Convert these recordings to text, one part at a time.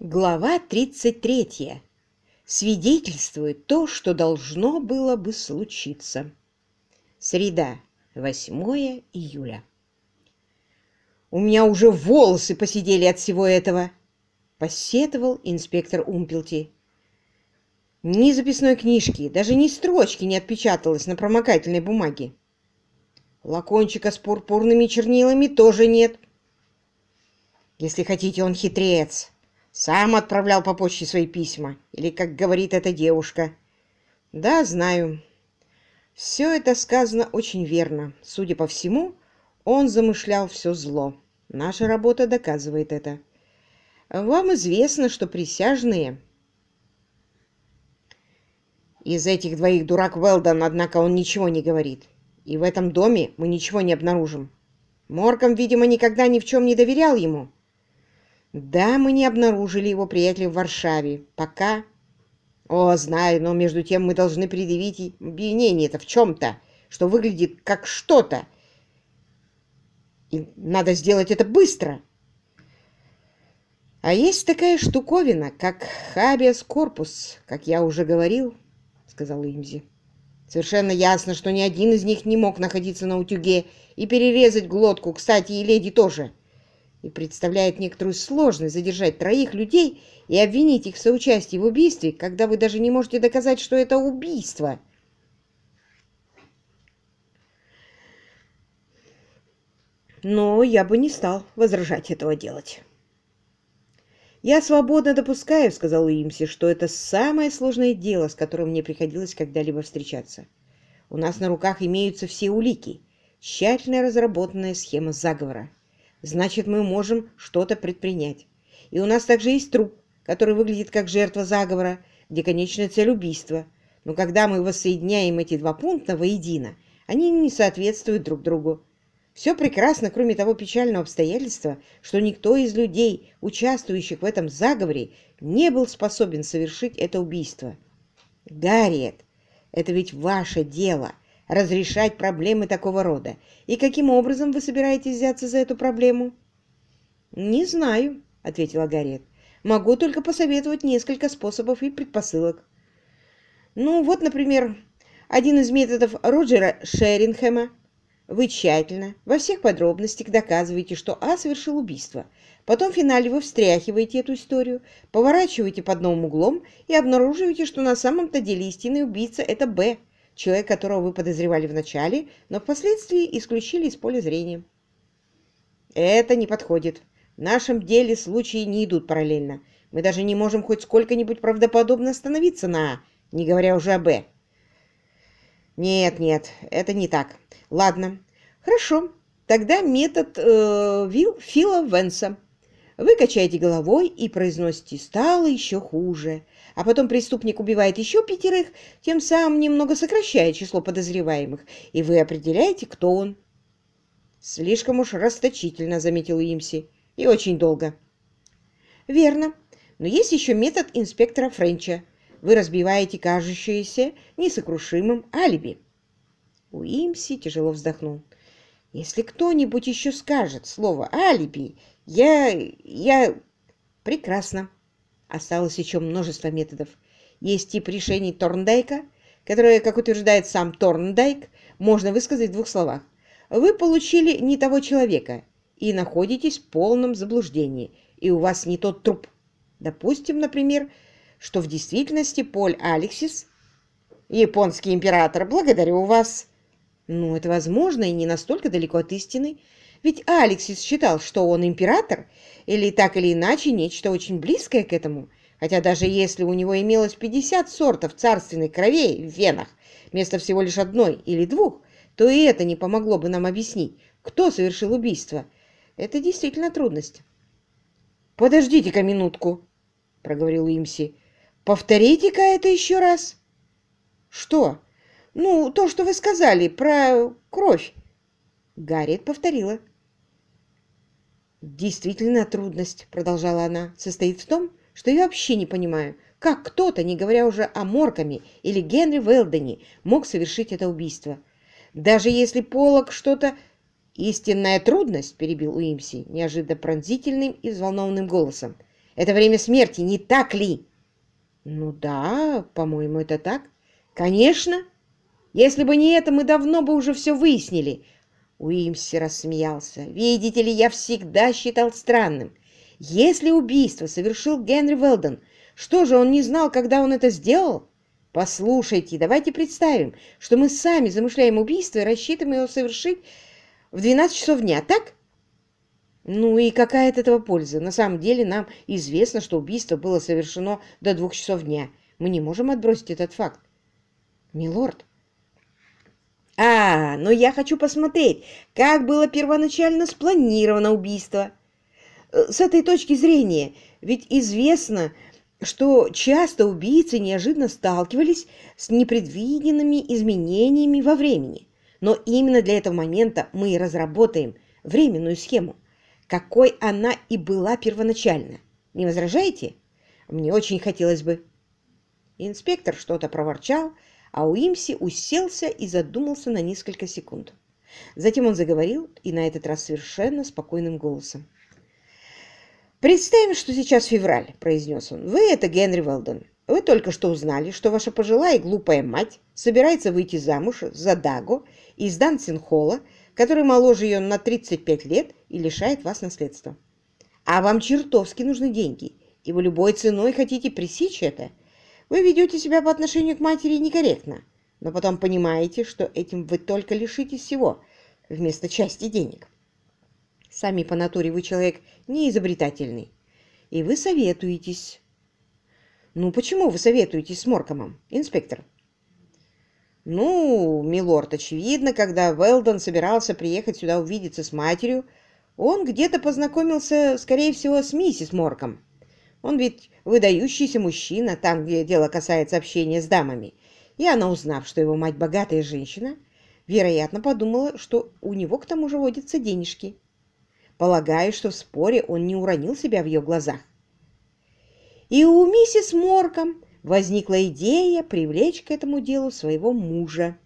Глава 33. Свидетельствует то, что должно было бы случиться. Среда, 8 июля. «У меня уже волосы посидели от всего этого!» — посетовал инспектор Умпелти. Ни записной книжки, даже ни строчки не отпечаталось на промокательной бумаге. Лакончика с пурпурными чернилами тоже нет. Если хотите, он хитрец. Сам отправлял по почте свои письма. Или, как говорит эта девушка. Да, знаю. Все это сказано очень верно. Судя по всему, он замышлял все зло. Наша работа доказывает это. Вам известно, что присяжные... Из этих двоих дурак Велдон, однако, он ничего не говорит. И в этом доме мы ничего не обнаружим. Морком, видимо, никогда ни в чем не доверял ему. Да, мы не обнаружили его приятеля в Варшаве. Пока. О, знаю, но между тем мы должны предъявить обвинение это в чем-то, что выглядит как что-то. И надо сделать это быстро. А есть такая штуковина, как хабиас корпус, как я уже говорил, сказал Имзи. Совершенно ясно, что ни один из них не мог находиться на утюге и перерезать глотку, кстати, и леди тоже и представляет некоторую сложность задержать троих людей и обвинить их в соучастии в убийстве, когда вы даже не можете доказать, что это убийство. Но я бы не стал возражать этого делать. «Я свободно допускаю, — сказал Уимси, — что это самое сложное дело, с которым мне приходилось когда-либо встречаться. У нас на руках имеются все улики, тщательно разработанная схема заговора значит, мы можем что-то предпринять. И у нас также есть труп, который выглядит как жертва заговора, где конечная цель убийства. Но когда мы воссоединяем эти два пункта воедино, они не соответствуют друг другу. Все прекрасно, кроме того печального обстоятельства, что никто из людей, участвующих в этом заговоре, не был способен совершить это убийство. Гарриет, это ведь ваше дело — разрешать проблемы такого рода. И каким образом вы собираетесь взяться за эту проблему? «Не знаю», — ответила Гарриет. «Могу только посоветовать несколько способов и предпосылок». «Ну, вот, например, один из методов Роджера Шерингхэма. Вы тщательно, во всех подробностях доказываете, что А совершил убийство. Потом в финале вы встряхиваете эту историю, поворачиваете под новым углом и обнаруживаете, что на самом-то деле истинный убийца – это Б человек, которого вы подозревали вначале, но впоследствии исключили из поля зрения. Это не подходит. В нашем деле случаи не идут параллельно. Мы даже не можем хоть сколько-нибудь правдоподобно остановиться на А, не говоря уже о Б. Нет, нет, это не так. Ладно, хорошо. Тогда метод э, Фила Венса. Вы качаете головой и произносите «стало еще хуже», а потом преступник убивает еще пятерых, тем самым немного сокращая число подозреваемых, и вы определяете, кто он. Слишком уж расточительно, заметил Имси, и очень долго. Верно, но есть еще метод инспектора Френча. Вы разбиваете кажущееся несокрушимым алиби. Уимси тяжело вздохнул. Если кто-нибудь еще скажет слово «алиби», я... я... Прекрасно. Осталось еще множество методов. Есть тип решений Торндайка, которое, как утверждает сам Торндайк, можно высказать в двух словах. Вы получили не того человека и находитесь в полном заблуждении, и у вас не тот труп. Допустим, например, что в действительности Поль Алексис, японский император, благодарю вас. Ну, это возможно и не настолько далеко от истины, ведь Алексис считал, что он император, или так или иначе нечто очень близкое к этому. Хотя даже если у него имелось 50 сортов царственной кровей в венах, вместо всего лишь одной или двух, то и это не помогло бы нам объяснить, кто совершил убийство. Это действительно трудность. «Подождите-ка минутку», — проговорил Имси. «Повторите-ка это еще раз». «Что?» «Ну, то, что вы сказали про кровь». Гарриет повторила. «Действительно трудность», — продолжала она, — «состоит в том, что я вообще не понимаю, как кто-то, не говоря уже о Морками или Генри Велдене, мог совершить это убийство. Даже если Полок что-то...» «Истинная трудность», — перебил Уимси неожиданно пронзительным и взволнованным голосом, Это время смерти, не так ли? Ну да, по-моему, это так. Конечно. Если бы не это, мы давно бы уже все выяснили. Уимси рассмеялся. Видите ли, я всегда считал странным. Если убийство совершил Генри Велден, что же он не знал, когда он это сделал? Послушайте, давайте представим, что мы сами замышляем убийство и рассчитываем его совершить в 12 часов дня, так? Ну и какая от этого польза? На самом деле нам известно, что убийство было совершено до двух часов дня. Мы не можем отбросить этот факт. Милорд. А, но я хочу посмотреть, как было первоначально спланировано убийство. Э, с этой точки зрения, ведь известно, что часто убийцы неожиданно сталкивались с непредвиденными изменениями во времени. Но именно для этого момента мы и разработаем временную схему – какой она и была первоначально. Не возражаете? Мне очень хотелось бы. Инспектор что-то проворчал, а Уимси уселся и задумался на несколько секунд. Затем он заговорил, и на этот раз совершенно спокойным голосом. «Представим, что сейчас февраль», — произнес он. «Вы — это Генри Велден. Вы только что узнали, что ваша пожилая и глупая мать собирается выйти замуж за Даго из Дансинхолла который моложе ее на 35 лет и лишает вас наследства. А вам чертовски нужны деньги, и вы любой ценой хотите пресечь это. Вы ведете себя по отношению к матери некорректно, но потом понимаете, что этим вы только лишитесь всего, вместо части денег. Сами по натуре вы человек неизобретательный, и вы советуетесь. Ну, почему вы советуетесь с Моркомом, инспектор? «Ну, милорд, очевидно, когда Велдон собирался приехать сюда увидеться с матерью, он где-то познакомился, скорее всего, с миссис Морком. Он ведь выдающийся мужчина, там, где дело касается общения с дамами. И она, узнав, что его мать богатая женщина, вероятно, подумала, что у него к тому же водятся денежки. Полагаю, что в споре он не уронил себя в ее глазах. И у миссис Морком возникла идея привлечь к этому делу своего мужа.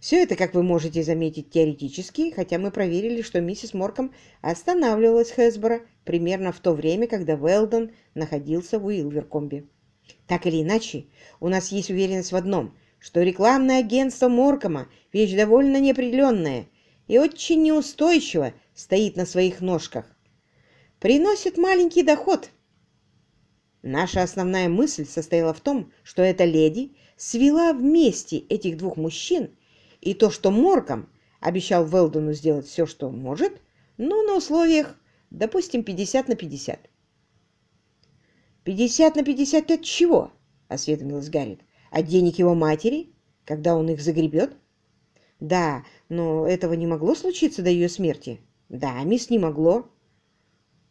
Все это, как вы можете заметить, теоретически, хотя мы проверили, что миссис Морком останавливалась в Хэсборо примерно в то время, когда Велдон находился в Уилверкомбе. Так или иначе, у нас есть уверенность в одном, что рекламное агентство Моркома – вещь довольно неопределенная и очень неустойчиво стоит на своих ножках. Приносит маленький доход – Наша основная мысль состояла в том, что эта леди свела вместе этих двух мужчин, и то, что Морком обещал Велдону сделать все, что может, но на условиях, допустим, 50 на 50. «50 на 50 от чего?» — осведомилась Гаррит. «От денег его матери, когда он их загребет?» «Да, но этого не могло случиться до ее смерти». «Да, мисс, не могло».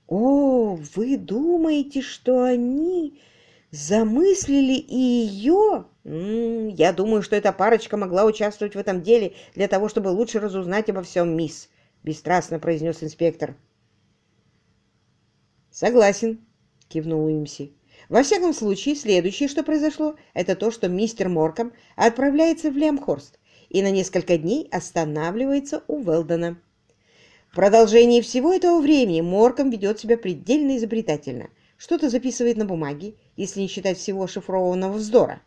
«О, вы думаете, что они замыслили и ее?» М -м, «Я думаю, что эта парочка могла участвовать в этом деле для того, чтобы лучше разузнать обо всем, мисс», — бесстрастно произнес инспектор. «Согласен», — кивнул Уимси. «Во всяком случае, следующее, что произошло, это то, что мистер Морком отправляется в Лемхорст и на несколько дней останавливается у Велдона». В продолжении всего этого времени Морком ведет себя предельно изобретательно. Что-то записывает на бумаге, если не считать всего шифрованного вздора.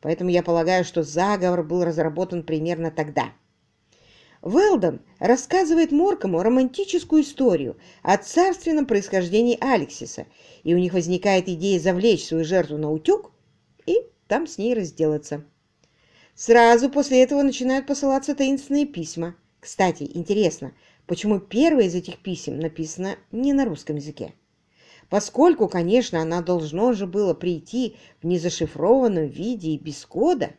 Поэтому я полагаю, что заговор был разработан примерно тогда. Велдон рассказывает Моркому романтическую историю о царственном происхождении Алексиса, и у них возникает идея завлечь свою жертву на утюг и там с ней разделаться. Сразу после этого начинают посылаться таинственные письма. Кстати, интересно, почему первое из этих писем написано не на русском языке. Поскольку, конечно, она должно же было прийти в незашифрованном виде и без кода.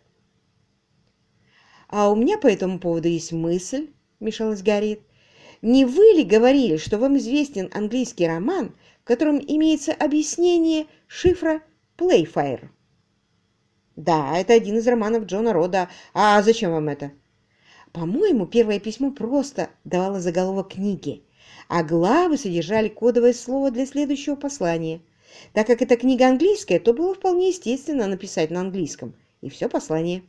«А у меня по этому поводу есть мысль», — мешалась Гарриет. «Не вы ли говорили, что вам известен английский роман, в котором имеется объяснение шифра Playfire?» «Да, это один из романов Джона Рода. А зачем вам это?» По-моему, первое письмо просто давало заголовок книги, а главы содержали кодовое слово для следующего послания. Так как эта книга английская, то было вполне естественно написать на английском, и все послание.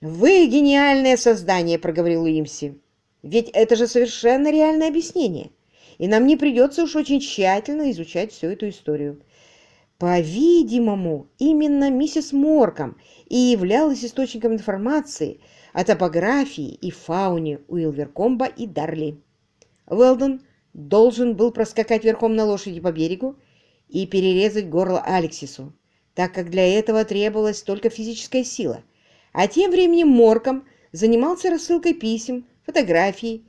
«Вы гениальное создание», — проговорил Уимси. «Ведь это же совершенно реальное объяснение. и нам не придется уж очень тщательно изучать всю эту историю. По-видимому, именно миссис Морком и являлась источником информации о топографии и фауне Уилверкомба и Дарли. Уэлдон должен был проскакать верхом на лошади по берегу и перерезать горло Алексису, так как для этого требовалась только физическая сила. А тем временем Морком занимался рассылкой писем, фотографий,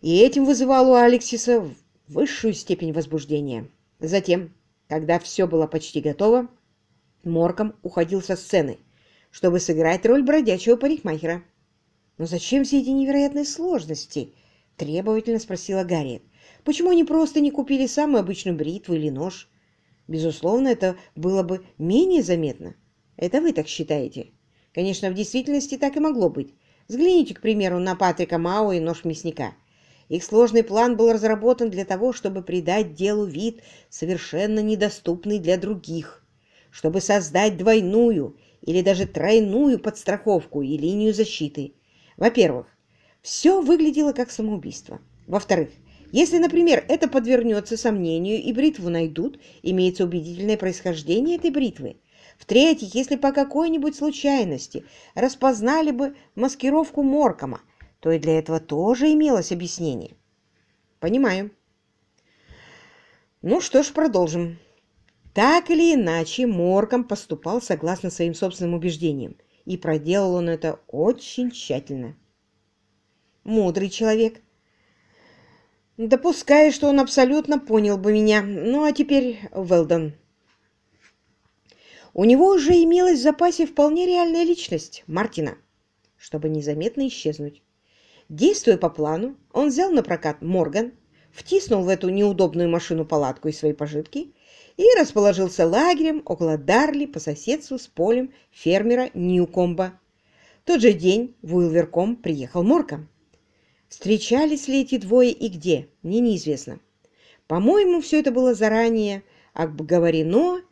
и этим вызывал у Алексиса высшую степень возбуждения. Затем, когда все было почти готово, Морком уходил со сцены, чтобы сыграть роль бродячего парикмахера. «Но зачем все эти невероятные сложности?» — требовательно спросила Гарриет. «Почему они просто не купили самую обычную бритву или нож? Безусловно, это было бы менее заметно. Это вы так считаете?» Конечно, в действительности так и могло быть. Взгляните, к примеру, на Патрика Мау и нож мясника. Их сложный план был разработан для того, чтобы придать делу вид, совершенно недоступный для других, чтобы создать двойную или даже тройную подстраховку и линию защиты. Во-первых, все выглядело как самоубийство. Во-вторых, если, например, это подвернется сомнению и бритву найдут, имеется убедительное происхождение этой бритвы – в-третьих, если по какой-нибудь случайности распознали бы маскировку Моркома, то и для этого тоже имелось объяснение. Понимаю. Ну что ж, продолжим. Так или иначе, Морком поступал согласно своим собственным убеждениям, и проделал он это очень тщательно. Мудрый человек. Допускаю, что он абсолютно понял бы меня. Ну, а теперь, Велдон, у него уже имелась в запасе вполне реальная личность Мартина, чтобы незаметно исчезнуть. Действуя по плану, он взял на прокат Морган, втиснул в эту неудобную машину палатку и свои пожитки и расположился лагерем около Дарли по соседству с полем фермера Ньюкомба. В тот же день в Уилверком приехал Морком. Встречались ли эти двое и где, мне неизвестно. По-моему, все это было заранее обговорено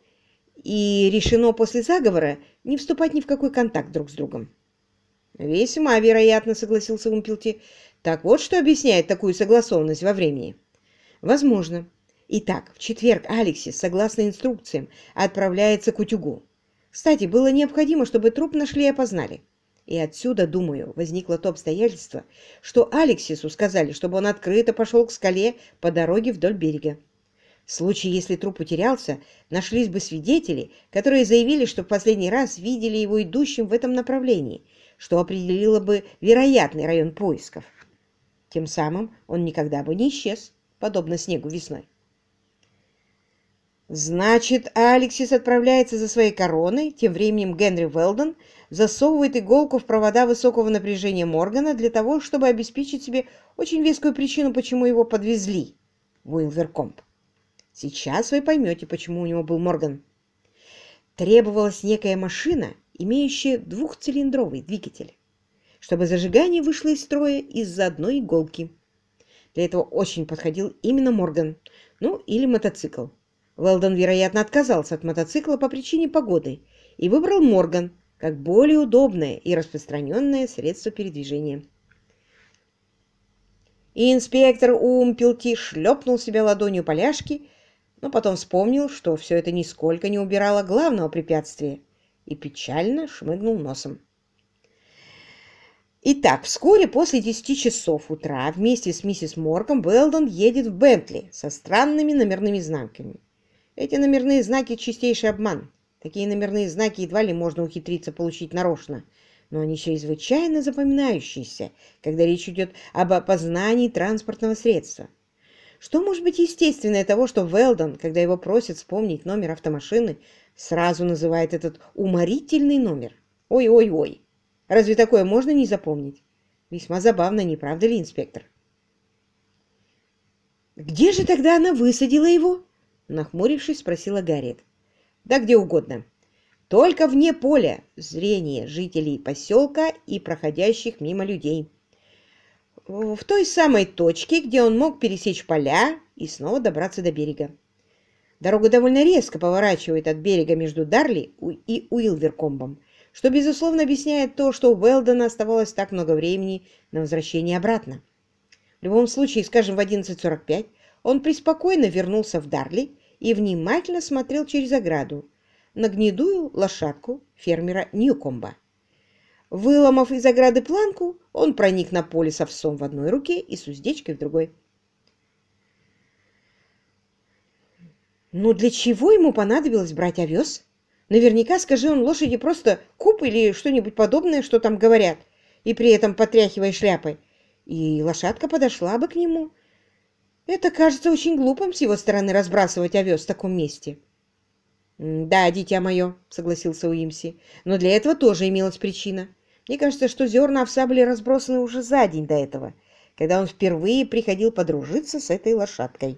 и решено после заговора не вступать ни в какой контакт друг с другом. «Весьма вероятно», — согласился Умпилти. «Так вот, что объясняет такую согласованность во времени». «Возможно. Итак, в четверг Алексис, согласно инструкциям, отправляется к утюгу. Кстати, было необходимо, чтобы труп нашли и опознали. И отсюда, думаю, возникло то обстоятельство, что Алексису сказали, чтобы он открыто пошел к скале по дороге вдоль берега. В случае, если труп утерялся, нашлись бы свидетели, которые заявили, что в последний раз видели его идущим в этом направлении, что определило бы вероятный район поисков. Тем самым он никогда бы не исчез, подобно снегу весной. Значит, Алексис отправляется за своей короной, тем временем Генри Велдон засовывает иголку в провода высокого напряжения Моргана для того, чтобы обеспечить себе очень вескую причину, почему его подвезли в Уилверкомп. Сейчас вы поймете, почему у него был Морган. Требовалась некая машина, имеющая двухцилиндровый двигатель, чтобы зажигание вышло из строя из-за одной иголки. Для этого очень подходил именно Морган, ну или мотоцикл. Велдон, вероятно, отказался от мотоцикла по причине погоды и выбрал Морган как более удобное и распространенное средство передвижения. И инспектор Умпелти шлепнул себя ладонью поляшки но потом вспомнил, что все это нисколько не убирало главного препятствия, и печально шмыгнул носом. Итак, вскоре после десяти часов утра вместе с миссис Морком Белдон едет в Бентли со странными номерными знаками. Эти номерные знаки – чистейший обман. Такие номерные знаки едва ли можно ухитриться получить нарочно, но они чрезвычайно запоминающиеся, когда речь идет об опознании транспортного средства. Что может быть естественнее того, что Велдон, когда его просят вспомнить номер автомашины, сразу называет этот уморительный номер? Ой-ой-ой! Разве такое можно не запомнить? Весьма забавно, не правда ли, инспектор? «Где же тогда она высадила его?» Нахмурившись, спросила Гарриет. «Да где угодно. Только вне поля зрения жителей поселка и проходящих мимо людей в той самой точке, где он мог пересечь поля и снова добраться до берега. Дорога довольно резко поворачивает от берега между Дарли и Уилверкомбом, что, безусловно, объясняет то, что у Уэлдона оставалось так много времени на возвращение обратно. В любом случае, скажем, в 11.45 он преспокойно вернулся в Дарли и внимательно смотрел через ограду на гнедую лошадку фермера Ньюкомба. Выломав из ограды планку, он проник на поле с овсом в одной руке и с уздечкой в другой. Но для чего ему понадобилось брать овес? Наверняка, скажи он лошади просто куп или что-нибудь подобное, что там говорят, и при этом потряхивая шляпой, и лошадка подошла бы к нему. Это кажется очень глупым с его стороны разбрасывать овес в таком месте. «Да, дитя мое», — согласился Уимси, — «но для этого тоже имелась причина. Мне кажется, что зерна овса были разбросаны уже за день до этого, когда он впервые приходил подружиться с этой лошадкой».